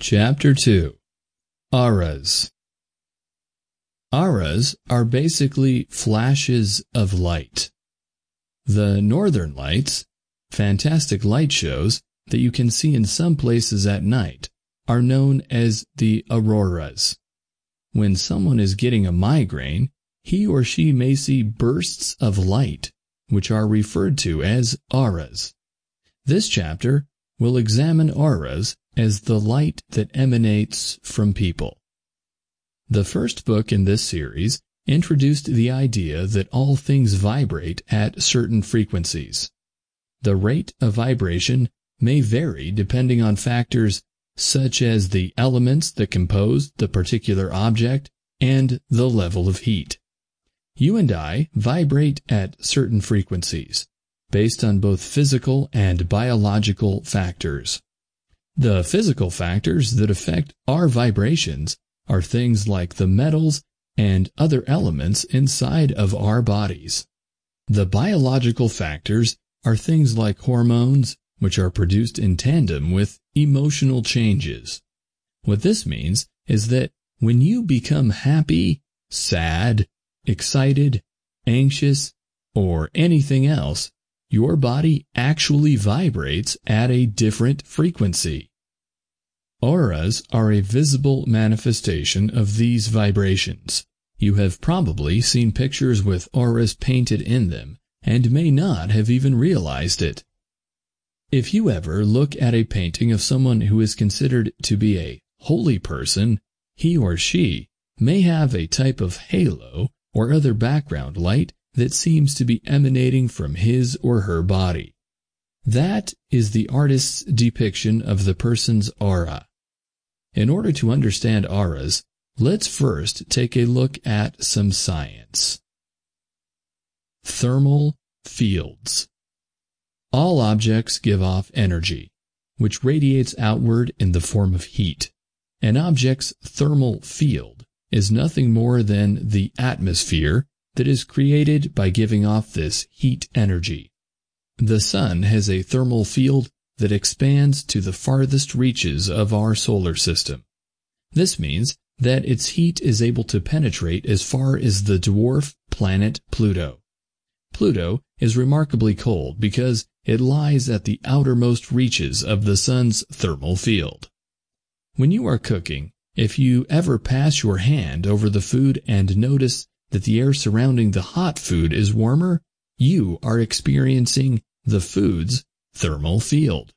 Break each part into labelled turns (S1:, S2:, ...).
S1: Chapter 2 Auras Auras are basically flashes of light. The northern lights, fantastic light shows that you can see in some places at night, are known as the auroras. When someone is getting a migraine, he or she may see bursts of light, which are referred to as auras. This chapter will examine auras as the light that emanates from people. The first book in this series introduced the idea that all things vibrate at certain frequencies. The rate of vibration may vary depending on factors such as the elements that compose the particular object and the level of heat. You and I vibrate at certain frequencies, based on both physical and biological factors. The physical factors that affect our vibrations are things like the metals and other elements inside of our bodies. The biological factors are things like hormones, which are produced in tandem with emotional changes. What this means is that when you become happy, sad, excited, anxious, or anything else, your body actually vibrates at a different frequency. Auras are a visible manifestation of these vibrations. You have probably seen pictures with auras painted in them and may not have even realized it. If you ever look at a painting of someone who is considered to be a holy person, he or she may have a type of halo or other background light that seems to be emanating from his or her body. That is the artist's depiction of the person's aura. In order to understand auras, let's first take a look at some science. Thermal fields. All objects give off energy, which radiates outward in the form of heat. An object's thermal field is nothing more than the atmosphere that is created by giving off this heat energy. The sun has a thermal field that expands to the farthest reaches of our solar system. This means that its heat is able to penetrate as far as the dwarf planet Pluto. Pluto is remarkably cold because it lies at the outermost reaches of the sun's thermal field. When you are cooking, if you ever pass your hand over the food and notice that the air surrounding the hot food is warmer, you are experiencing the food's thermal field.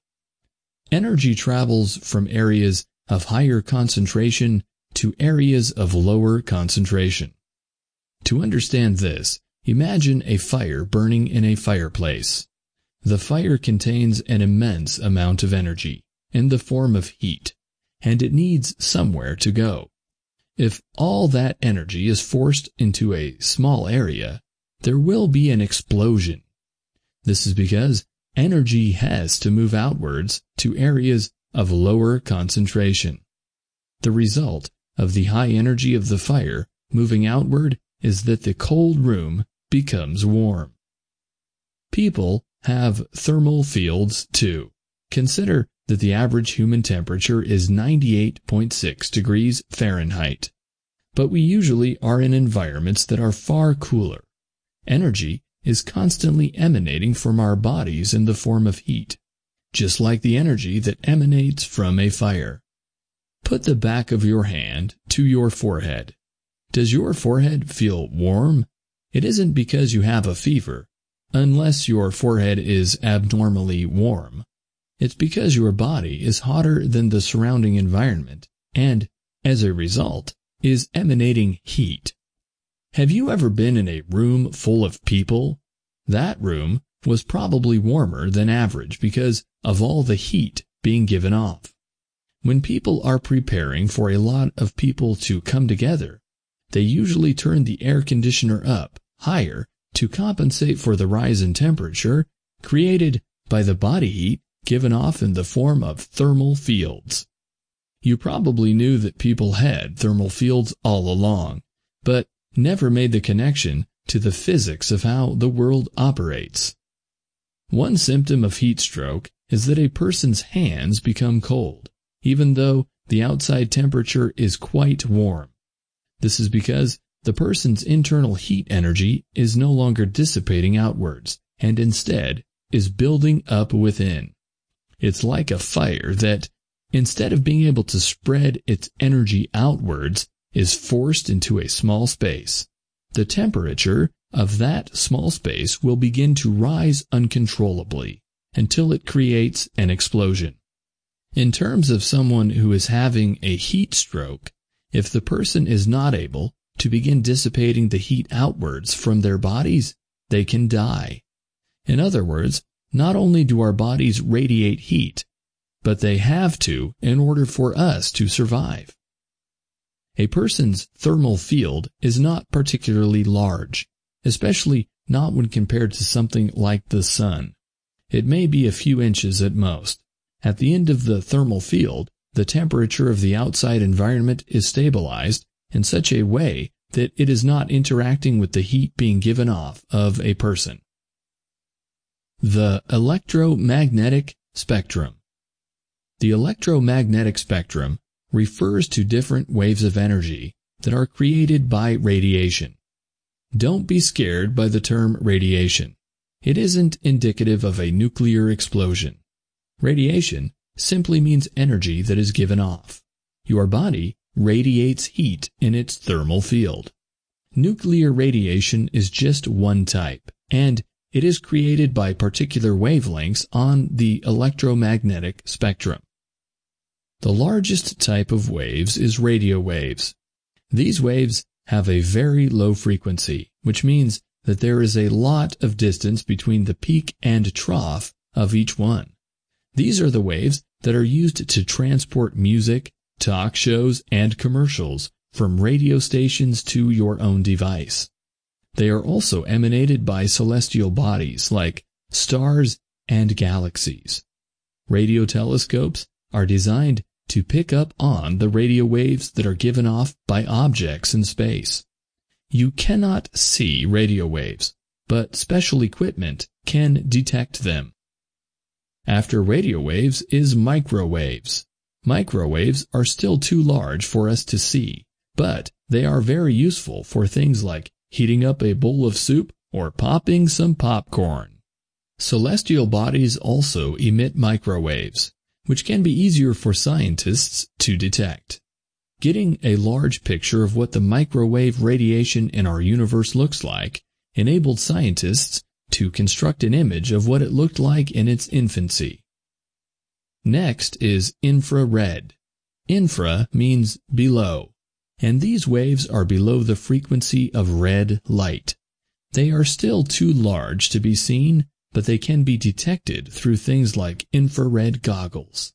S1: Energy travels from areas of higher concentration to areas of lower concentration. To understand this, imagine a fire burning in a fireplace. The fire contains an immense amount of energy in the form of heat, and it needs somewhere to go. If all that energy is forced into a small area, there will be an explosion. This is because energy has to move outwards to areas of lower concentration. The result of the high energy of the fire moving outward is that the cold room becomes warm. People have thermal fields too. Consider that the average human temperature is 98.6 degrees Fahrenheit. But we usually are in environments that are far cooler. Energy is constantly emanating from our bodies in the form of heat, just like the energy that emanates from a fire. Put the back of your hand to your forehead. Does your forehead feel warm? It isn't because you have a fever, unless your forehead is abnormally warm. It's because your body is hotter than the surrounding environment and, as a result, is emanating heat. Have you ever been in a room full of people? That room was probably warmer than average because of all the heat being given off. When people are preparing for a lot of people to come together, they usually turn the air conditioner up higher to compensate for the rise in temperature created by the body heat given off in the form of thermal fields. You probably knew that people had thermal fields all along, but never made the connection to the physics of how the world operates. One symptom of heat stroke is that a person's hands become cold, even though the outside temperature is quite warm. This is because the person's internal heat energy is no longer dissipating outwards and instead is building up within. It's like a fire that, instead of being able to spread its energy outwards, is forced into a small space. The temperature of that small space will begin to rise uncontrollably until it creates an explosion. In terms of someone who is having a heat stroke, if the person is not able to begin dissipating the heat outwards from their bodies, they can die. In other words, not only do our bodies radiate heat, but they have to in order for us to survive. A person's thermal field is not particularly large, especially not when compared to something like the sun. It may be a few inches at most. At the end of the thermal field, the temperature of the outside environment is stabilized in such a way that it is not interacting with the heat being given off of a person. The electromagnetic spectrum. The electromagnetic spectrum refers to different waves of energy that are created by radiation. Don't be scared by the term radiation. It isn't indicative of a nuclear explosion. Radiation simply means energy that is given off. Your body radiates heat in its thermal field. Nuclear radiation is just one type, and it is created by particular wavelengths on the electromagnetic spectrum. The largest type of waves is radio waves. These waves have a very low frequency, which means that there is a lot of distance between the peak and trough of each one. These are the waves that are used to transport music, talk shows, and commercials from radio stations to your own device. They are also emanated by celestial bodies like stars and galaxies. Radio telescopes are designed to pick up on the radio waves that are given off by objects in space. You cannot see radio waves, but special equipment can detect them. After radio waves is microwaves. Microwaves are still too large for us to see, but they are very useful for things like heating up a bowl of soup or popping some popcorn. Celestial bodies also emit microwaves which can be easier for scientists to detect. Getting a large picture of what the microwave radiation in our universe looks like enabled scientists to construct an image of what it looked like in its infancy. Next is infrared. Infra means below, and these waves are below the frequency of red light. They are still too large to be seen, but they can be detected through things like infrared goggles.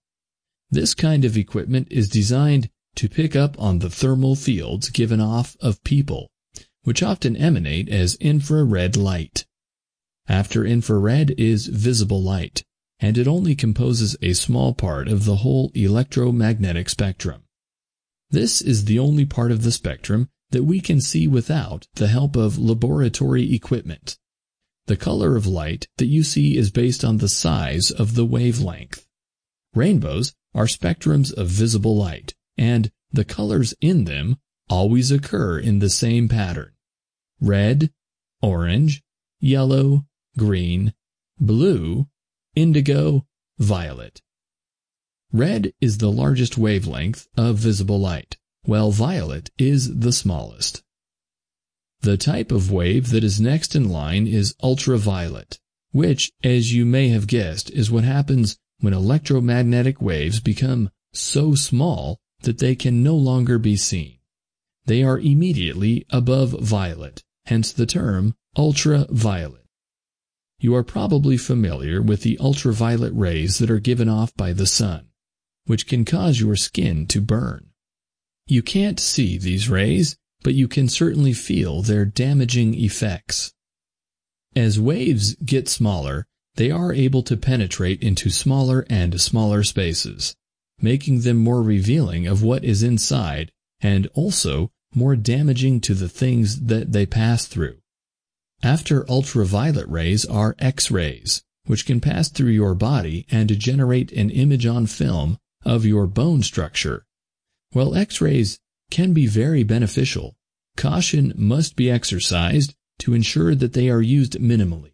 S1: This kind of equipment is designed to pick up on the thermal fields given off of people, which often emanate as infrared light. After infrared is visible light, and it only composes a small part of the whole electromagnetic spectrum. This is the only part of the spectrum that we can see without the help of laboratory equipment. The color of light that you see is based on the size of the wavelength. Rainbows are spectrums of visible light, and the colors in them always occur in the same pattern. Red, orange, yellow, green, blue, indigo, violet. Red is the largest wavelength of visible light, while violet is the smallest. The type of wave that is next in line is ultraviolet, which, as you may have guessed, is what happens when electromagnetic waves become so small that they can no longer be seen. They are immediately above violet, hence the term ultraviolet. You are probably familiar with the ultraviolet rays that are given off by the sun, which can cause your skin to burn. You can't see these rays, but you can certainly feel their damaging effects. As waves get smaller, they are able to penetrate into smaller and smaller spaces, making them more revealing of what is inside and also more damaging to the things that they pass through. After ultraviolet rays are X-rays, which can pass through your body and generate an image on film of your bone structure, While X-rays can be very beneficial, caution must be exercised to ensure that they are used minimally.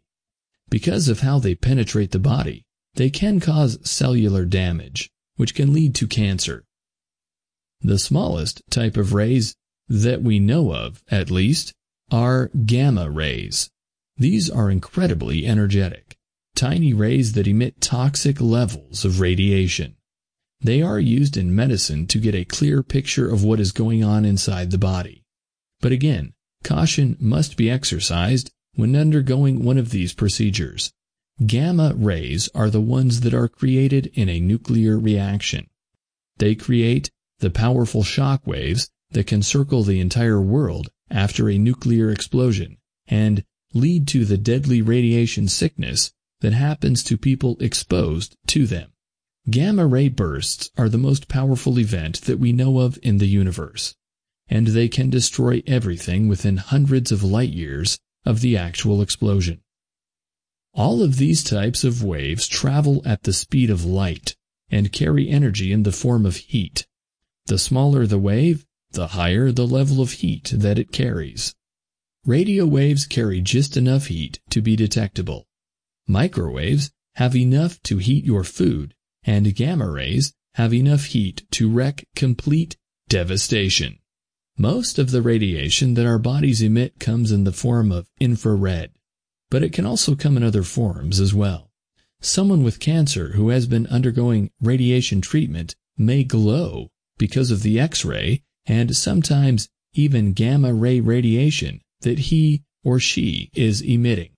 S1: Because of how they penetrate the body, they can cause cellular damage, which can lead to cancer. The smallest type of rays, that we know of at least, are gamma rays. These are incredibly energetic, tiny rays that emit toxic levels of radiation. They are used in medicine to get a clear picture of what is going on inside the body. But again, caution must be exercised when undergoing one of these procedures. Gamma rays are the ones that are created in a nuclear reaction. They create the powerful shock waves that can circle the entire world after a nuclear explosion and lead to the deadly radiation sickness that happens to people exposed to them. Gamma ray bursts are the most powerful event that we know of in the universe, and they can destroy everything within hundreds of light years of the actual explosion. All of these types of waves travel at the speed of light and carry energy in the form of heat. The smaller the wave, the higher the level of heat that it carries. Radio waves carry just enough heat to be detectable. Microwaves have enough to heat your food and gamma rays have enough heat to wreak complete devastation. Most of the radiation that our bodies emit comes in the form of infrared, but it can also come in other forms as well. Someone with cancer who has been undergoing radiation treatment may glow because of the X-ray and sometimes even gamma ray radiation that he or she is emitting.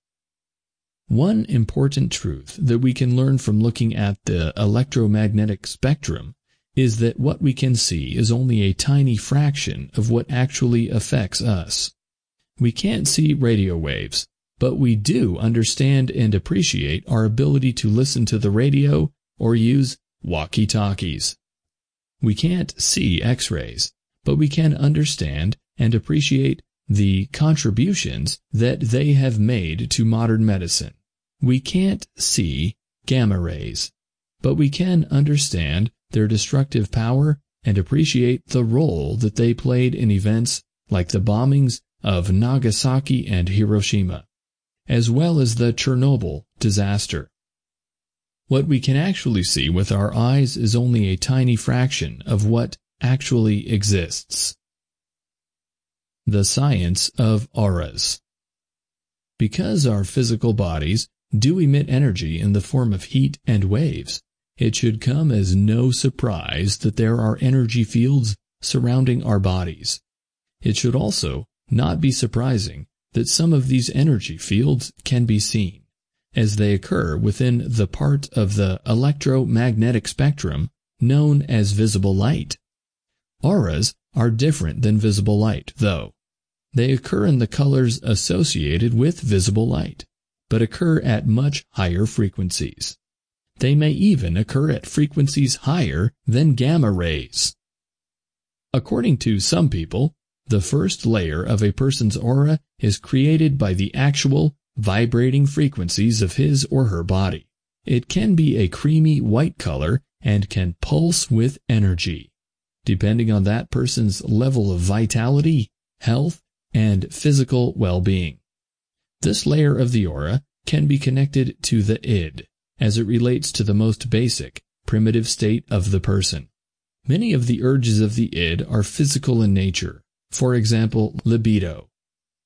S1: One important truth that we can learn from looking at the electromagnetic spectrum is that what we can see is only a tiny fraction of what actually affects us. We can't see radio waves, but we do understand and appreciate our ability to listen to the radio or use walkie-talkies. We can't see x-rays, but we can understand and appreciate the contributions that they have made to modern medicine. We can't see gamma rays, but we can understand their destructive power and appreciate the role that they played in events like the bombings of Nagasaki and Hiroshima, as well as the Chernobyl disaster. What we can actually see with our eyes is only a tiny fraction of what actually exists. The Science of Auras Because our physical bodies do emit energy in the form of heat and waves, it should come as no surprise that there are energy fields surrounding our bodies. It should also not be surprising that some of these energy fields can be seen, as they occur within the part of the electromagnetic spectrum known as visible light. Auras are different than visible light, though. They occur in the colors associated with visible light, but occur at much higher frequencies. They may even occur at frequencies higher than gamma rays. According to some people, the first layer of a person's aura is created by the actual vibrating frequencies of his or her body. It can be a creamy white color and can pulse with energy, depending on that person's level of vitality, health, and physical well-being. This layer of the aura can be connected to the id, as it relates to the most basic, primitive state of the person. Many of the urges of the id are physical in nature, for example libido,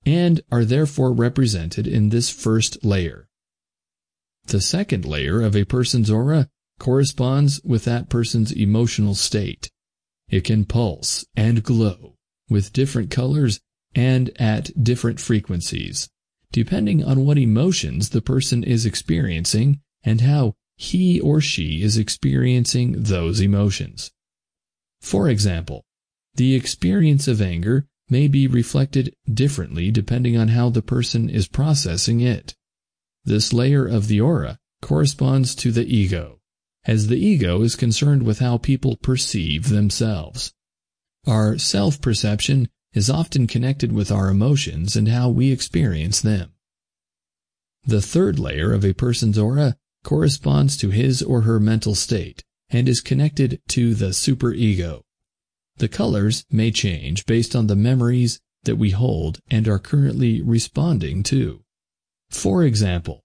S1: and are therefore represented in this first layer. The second layer of a person's aura corresponds with that person's emotional state. It can pulse and glow with different colors and at different frequencies, depending on what emotions the person is experiencing and how he or she is experiencing those emotions. For example, the experience of anger may be reflected differently depending on how the person is processing it. This layer of the aura corresponds to the ego, as the ego is concerned with how people perceive themselves. Our self-perception is often connected with our emotions and how we experience them. The third layer of a person's aura corresponds to his or her mental state and is connected to the superego. The colors may change based on the memories that we hold and are currently responding to. For example,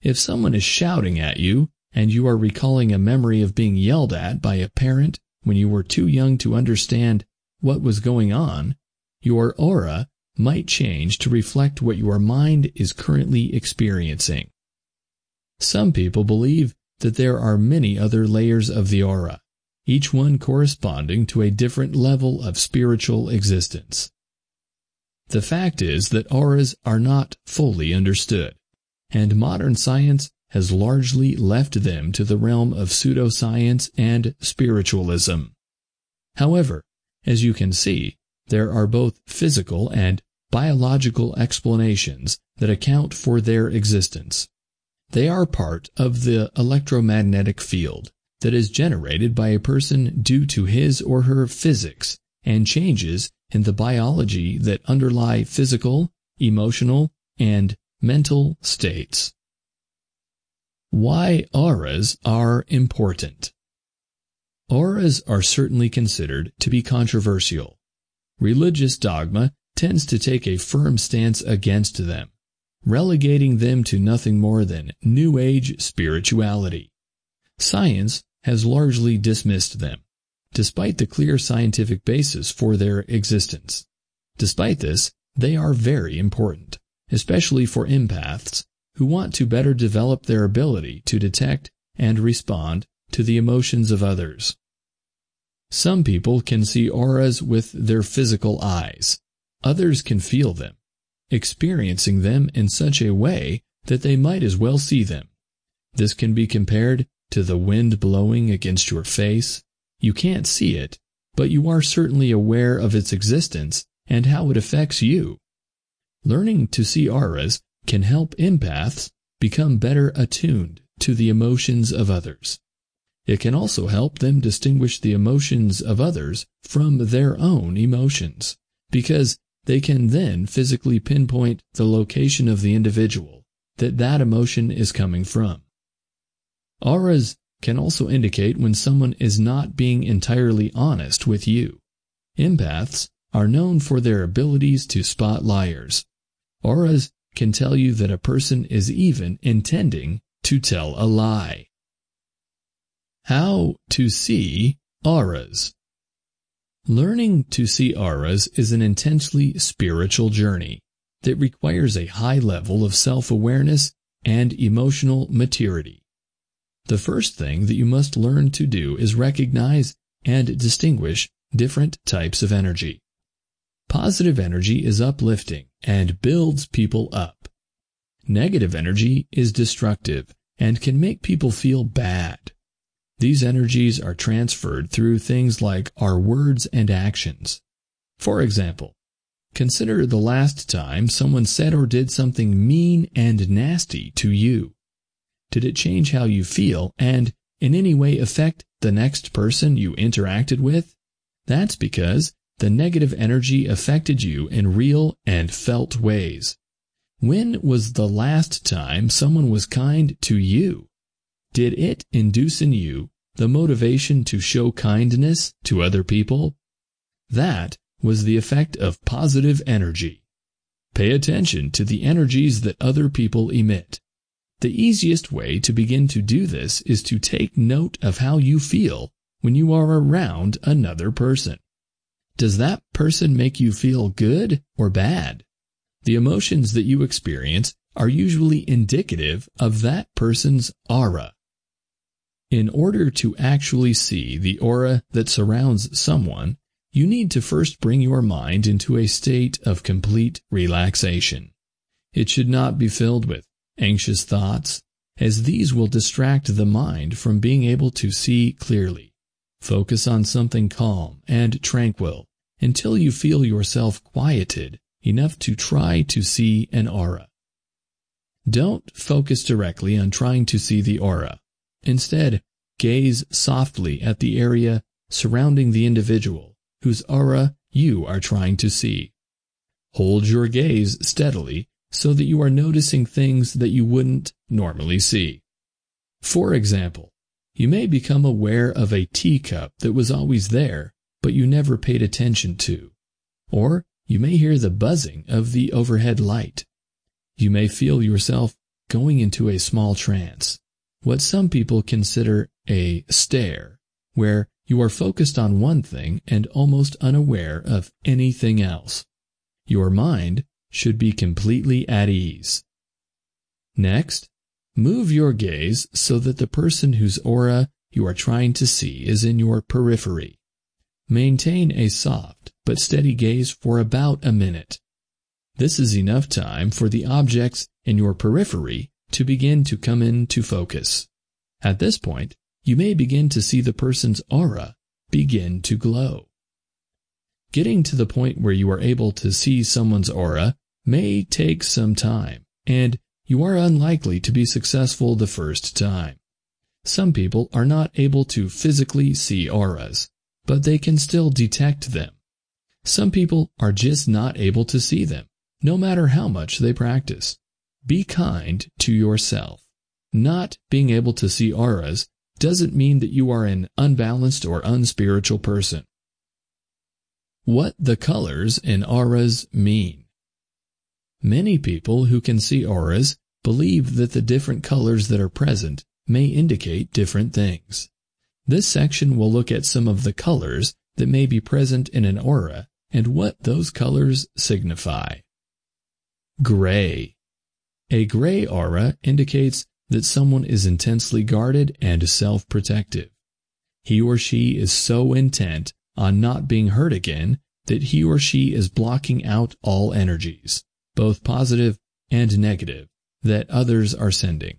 S1: if someone is shouting at you and you are recalling a memory of being yelled at by a parent when you were too young to understand what was going on, your aura might change to reflect what your mind is currently experiencing. Some people believe that there are many other layers of the aura, each one corresponding to a different level of spiritual existence. The fact is that auras are not fully understood, and modern science has largely left them to the realm of pseudoscience and spiritualism. However, as you can see, there are both physical and biological explanations that account for their existence. They are part of the electromagnetic field that is generated by a person due to his or her physics and changes in the biology that underlie physical, emotional, and mental states. Why auras are important. Auras are certainly considered to be controversial. Religious dogma tends to take a firm stance against them, relegating them to nothing more than New Age spirituality. Science has largely dismissed them, despite the clear scientific basis for their existence. Despite this, they are very important, especially for empaths who want to better develop their ability to detect and respond to the emotions of others. Some people can see auras with their physical eyes. Others can feel them, experiencing them in such a way that they might as well see them. This can be compared to the wind blowing against your face. You can't see it, but you are certainly aware of its existence and how it affects you. Learning to see auras can help empaths become better attuned to the emotions of others. It can also help them distinguish the emotions of others from their own emotions, because they can then physically pinpoint the location of the individual that that emotion is coming from. Auras can also indicate when someone is not being entirely honest with you. Empaths are known for their abilities to spot liars. Auras can tell you that a person is even intending to tell a lie. How to see auras. Learning to see auras is an intensely spiritual journey that requires a high level of self-awareness and emotional maturity. The first thing that you must learn to do is recognize and distinguish different types of energy. Positive energy is uplifting and builds people up. Negative energy is destructive and can make people feel bad. These energies are transferred through things like our words and actions. For example, consider the last time someone said or did something mean and nasty to you. Did it change how you feel and in any way affect the next person you interacted with? That's because the negative energy affected you in real and felt ways. When was the last time someone was kind to you? Did it induce in you the motivation to show kindness to other people? That was the effect of positive energy. Pay attention to the energies that other people emit. The easiest way to begin to do this is to take note of how you feel when you are around another person. Does that person make you feel good or bad? The emotions that you experience are usually indicative of that person's aura. In order to actually see the aura that surrounds someone, you need to first bring your mind into a state of complete relaxation. It should not be filled with anxious thoughts, as these will distract the mind from being able to see clearly. Focus on something calm and tranquil until you feel yourself quieted enough to try to see an aura. Don't focus directly on trying to see the aura. Instead, gaze softly at the area surrounding the individual whose aura you are trying to see. Hold your gaze steadily so that you are noticing things that you wouldn't normally see. For example, you may become aware of a teacup that was always there, but you never paid attention to. Or you may hear the buzzing of the overhead light. You may feel yourself going into a small trance, what some people consider a stare, where you are focused on one thing and almost unaware of anything else. Your mind should be completely at ease. Next, move your gaze so that the person whose aura you are trying to see is in your periphery. Maintain a soft but steady gaze for about a minute. This is enough time for the objects in your periphery to begin to come into focus. At this point, you may begin to see the person's aura begin to glow. Getting to the point where you are able to see someone's aura may take some time, and you are unlikely to be successful the first time. Some people are not able to physically see auras, but they can still detect them. Some people are just not able to see them, no matter how much they practice. Be kind to yourself. Not being able to see auras doesn't mean that you are an unbalanced or unspiritual person. What the colors in auras mean. Many people who can see auras believe that the different colors that are present may indicate different things. This section will look at some of the colors that may be present in an aura and what those colors signify. Gray. A gray aura indicates that someone is intensely guarded and self-protective. He or she is so intent on not being hurt again that he or she is blocking out all energies, both positive and negative, that others are sending.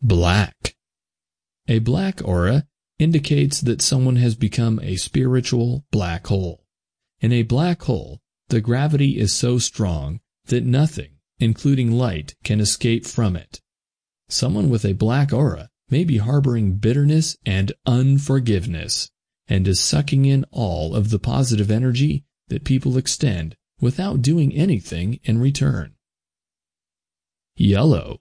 S1: Black. A black aura indicates that someone has become a spiritual black hole. In a black hole, the gravity is so strong that nothing, including light, can escape from it. Someone with a black aura may be harboring bitterness and unforgiveness, and is sucking in all of the positive energy that people extend without doing anything in return. Yellow.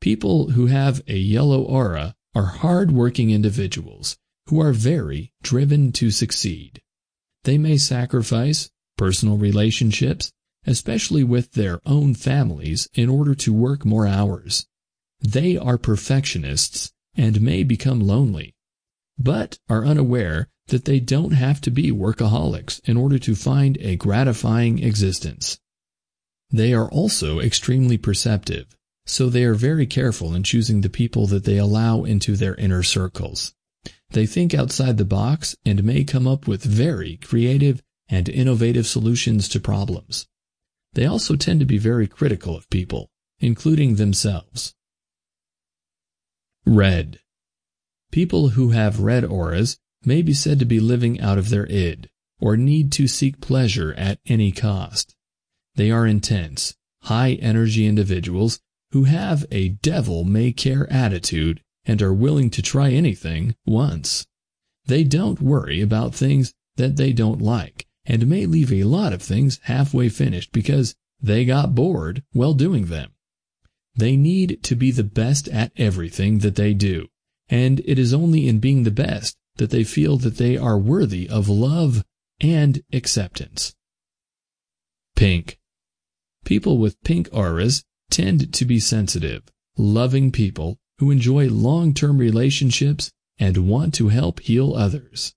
S1: People who have a yellow aura are hard-working individuals who are very driven to succeed. They may sacrifice personal relationships, especially with their own families, in order to work more hours. They are perfectionists and may become lonely, but are unaware that they don't have to be workaholics in order to find a gratifying existence. They are also extremely perceptive, so they are very careful in choosing the people that they allow into their inner circles. They think outside the box and may come up with very creative and innovative solutions to problems. They also tend to be very critical of people, including themselves. Red. People who have red auras may be said to be living out of their id, or need to seek pleasure at any cost. They are intense, high-energy individuals who have a devil-may-care attitude and are willing to try anything once. They don't worry about things that they don't like and may leave a lot of things halfway finished because they got bored while doing them. They need to be the best at everything that they do, and it is only in being the best that they feel that they are worthy of love and acceptance. Pink. People with pink auras tend to be sensitive, loving people who enjoy long-term relationships and want to help heal others.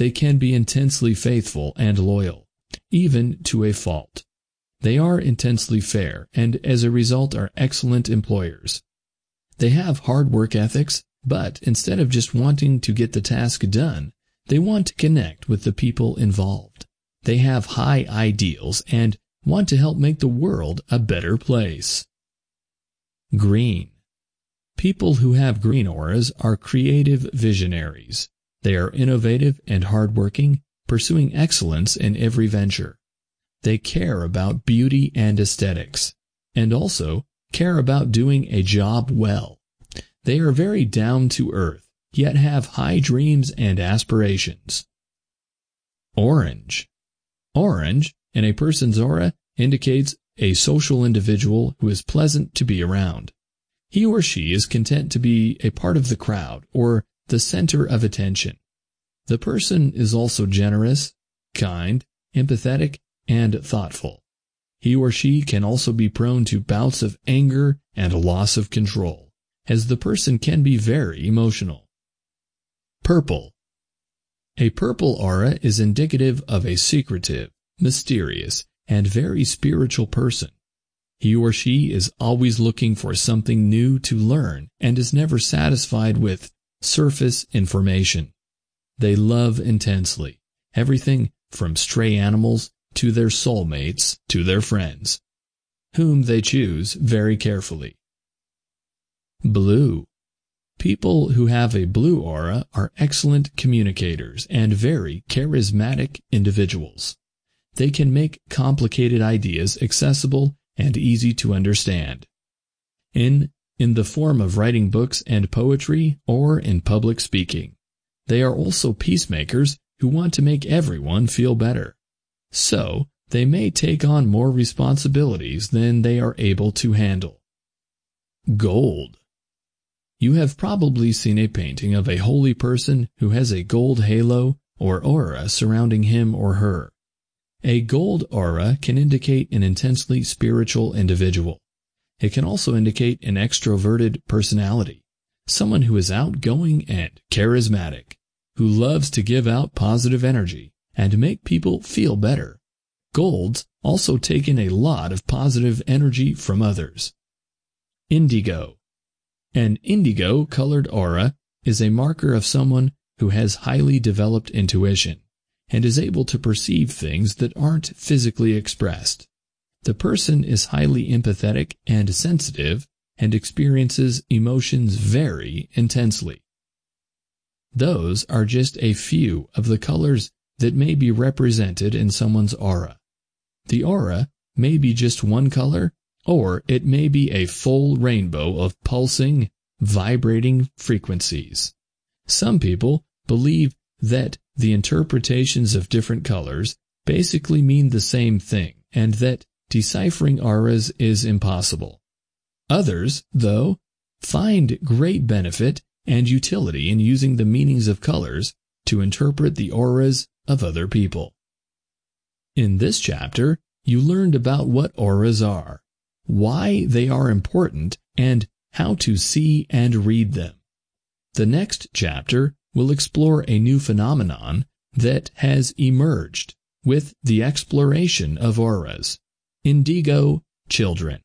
S1: They can be intensely faithful and loyal, even to a fault. They are intensely fair and as a result are excellent employers. They have hard work ethics, but instead of just wanting to get the task done, they want to connect with the people involved. They have high ideals and want to help make the world a better place. Green. People who have green auras are creative visionaries. They are innovative and hardworking, pursuing excellence in every venture. They care about beauty and aesthetics, and also care about doing a job well. They are very down to earth, yet have high dreams and aspirations. Orange. Orange, in a person's aura, indicates a social individual who is pleasant to be around. He or she is content to be a part of the crowd or the center of attention. The person is also generous, kind, empathetic, and thoughtful. He or she can also be prone to bouts of anger and loss of control, as the person can be very emotional. Purple. A purple aura is indicative of a secretive, mysterious, and very spiritual person. He or she is always looking for something new to learn and is never satisfied with surface information. They love intensely, everything from stray animals to their soulmates to their friends, whom they choose very carefully. Blue. People who have a blue aura are excellent communicators and very charismatic individuals. They can make complicated ideas accessible and easy to understand. In, in the form of writing books and poetry or in public speaking. They are also peacemakers who want to make everyone feel better. So, they may take on more responsibilities than they are able to handle. Gold. You have probably seen a painting of a holy person who has a gold halo or aura surrounding him or her. A gold aura can indicate an intensely spiritual individual. It can also indicate an extroverted personality, someone who is outgoing and charismatic, who loves to give out positive energy and make people feel better. Golds also take in a lot of positive energy from others. Indigo. An indigo colored aura is a marker of someone who has highly developed intuition and is able to perceive things that aren't physically expressed. The person is highly empathetic and sensitive and experiences emotions very intensely. Those are just a few of the colors that may be represented in someone's aura. The aura may be just one color, or it may be a full rainbow of pulsing, vibrating frequencies. Some people believe that the interpretations of different colors basically mean the same thing, and that deciphering auras is impossible. Others, though, find great benefit and utility in using the meanings of colors to interpret the auras of other people. In this chapter, you learned about what auras are, why they are important, and how to see and read them. The next chapter will explore a new phenomenon that has emerged with the exploration of auras, indigo children.